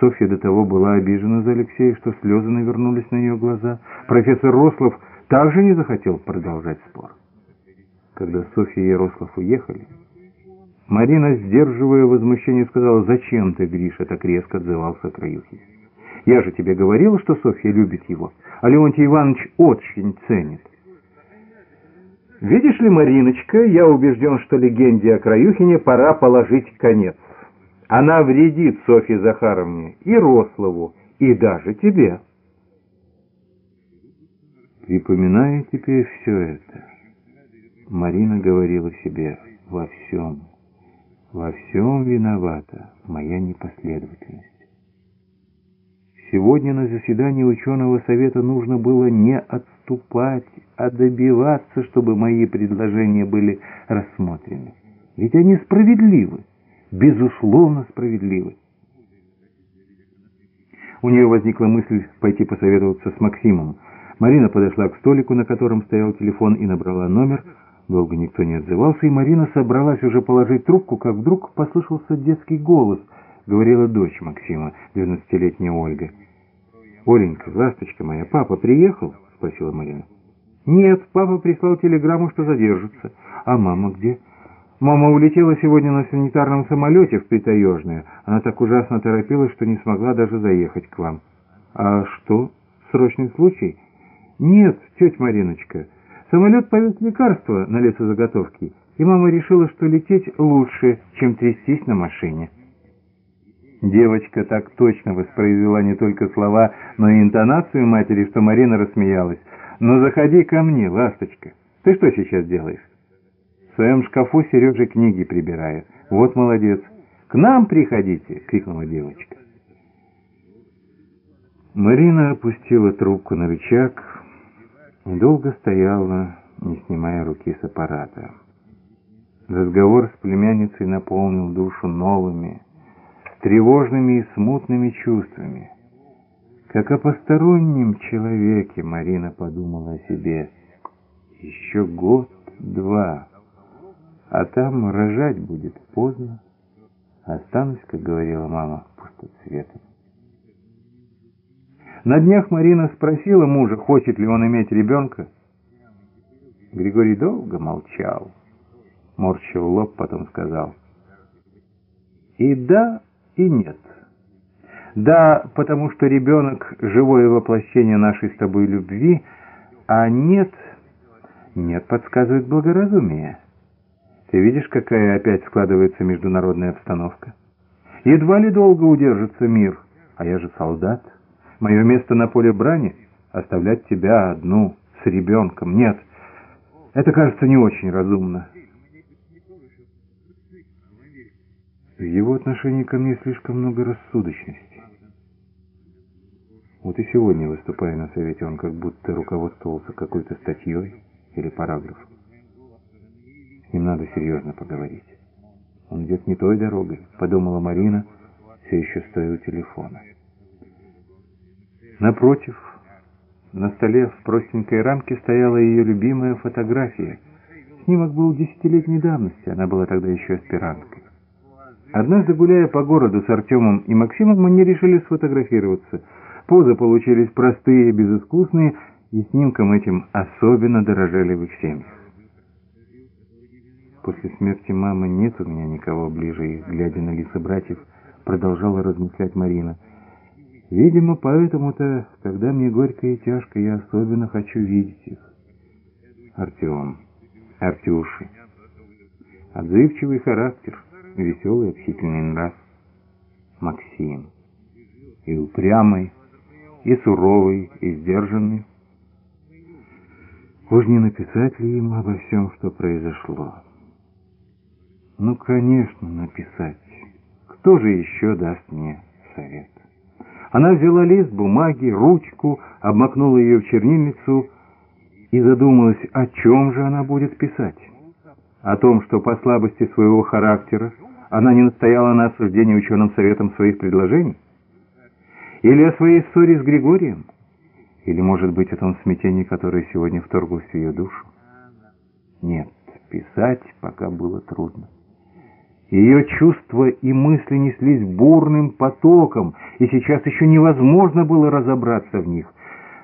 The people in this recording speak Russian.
Софья до того была обижена за Алексея, что слезы навернулись на ее глаза. Профессор Рослов также не захотел продолжать спор. Когда Софья и Рослов уехали, Марина, сдерживая возмущение, сказала, «Зачем ты, Гриша, так резко отзывался о Краюхе? Я же тебе говорила, что Софья любит его, а Леонтий Иванович очень ценит». «Видишь ли, Мариночка, я убежден, что легенде о Краюхине пора положить конец. Она вредит Софье Захаровне и Рослову, и даже тебе». Припоминая теперь все это, Марина говорила себе «во всем». Во всем виновата моя непоследовательность. Сегодня на заседании ученого совета нужно было не отступать, а добиваться, чтобы мои предложения были рассмотрены. Ведь они справедливы, безусловно справедливы. У нее возникла мысль пойти посоветоваться с Максимом. Марина подошла к столику, на котором стоял телефон, и набрала номер – Долго никто не отзывался, и Марина собралась уже положить трубку, как вдруг послышался детский голос. Говорила дочь Максима, двенадцатилетняя Ольга. «Оленька, ласточка моя, папа приехал?» — спросила Марина. «Нет, папа прислал телеграмму, что задержится. А мама где?» «Мама улетела сегодня на санитарном самолете в Притаежное. Она так ужасно торопилась, что не смогла даже заехать к вам». «А что? Срочный случай?» «Нет, тетя Мариночка». Самолет повез лекарства на лесозаготовки, и мама решила, что лететь лучше, чем трястись на машине. Девочка так точно воспроизвела не только слова, но и интонацию матери, что Марина рассмеялась. «Ну заходи ко мне, ласточка. Ты что сейчас делаешь?» «В своем шкафу Сережа книги прибирает. Вот молодец. К нам приходите!» — крикнула девочка. Марина опустила трубку на рычаг, и долго стояла, не снимая руки с аппарата. Разговор с племянницей наполнил душу новыми, тревожными и смутными чувствами. Как о постороннем человеке Марина подумала о себе. Еще год-два, а там рожать будет поздно. Останусь, как говорила мама, пустоцветом. На днях Марина спросила мужа, хочет ли он иметь ребенка. Григорий долго молчал, морщил лоб, потом сказал. И да, и нет. Да, потому что ребенок — живое воплощение нашей с тобой любви, а нет, нет, подсказывает благоразумие. Ты видишь, какая опять складывается международная обстановка? Едва ли долго удержится мир, а я же солдат. Мое место на поле брани — оставлять тебя одну с ребенком. Нет, это кажется не очень разумно. В его отношении ко мне слишком много рассудочности. Вот и сегодня, выступая на совете, он как будто руководствовался какой-то статьей или параграфом. С ним надо серьезно поговорить. Он идет не той дорогой, подумала Марина, все еще стоя у телефона. Напротив, на столе в простенькой рамке стояла ее любимая фотография. Снимок был десятилетней давности, она была тогда еще аспиранткой. Однажды, гуляя по городу с Артемом и Максимом, они решили сфотографироваться. Позы получились простые, безыскусные, и снимком этим особенно дорожали в их семьях. После смерти мамы нет у меня никого ближе их, глядя на лица братьев, продолжала размышлять Марина. Видимо, поэтому-то, когда мне горько и тяжко, я особенно хочу видеть их. Артем, Артюши. Отзывчивый характер, веселый, общительный нрав. Максим. И упрямый, и суровый, и сдержанный. Уж не написать ли ему обо всем, что произошло? Ну, конечно, написать. Кто же еще даст мне совет? Она взяла лист бумаги, ручку, обмакнула ее в чернильницу и задумалась, о чем же она будет писать. О том, что по слабости своего характера она не настояла на осуждении ученым советом своих предложений? Или о своей ссоре с Григорием? Или, может быть, о том смятении, которое сегодня вторглось в ее душу? Нет, писать пока было трудно. Ее чувства и мысли неслись бурным потоком, и сейчас еще невозможно было разобраться в них.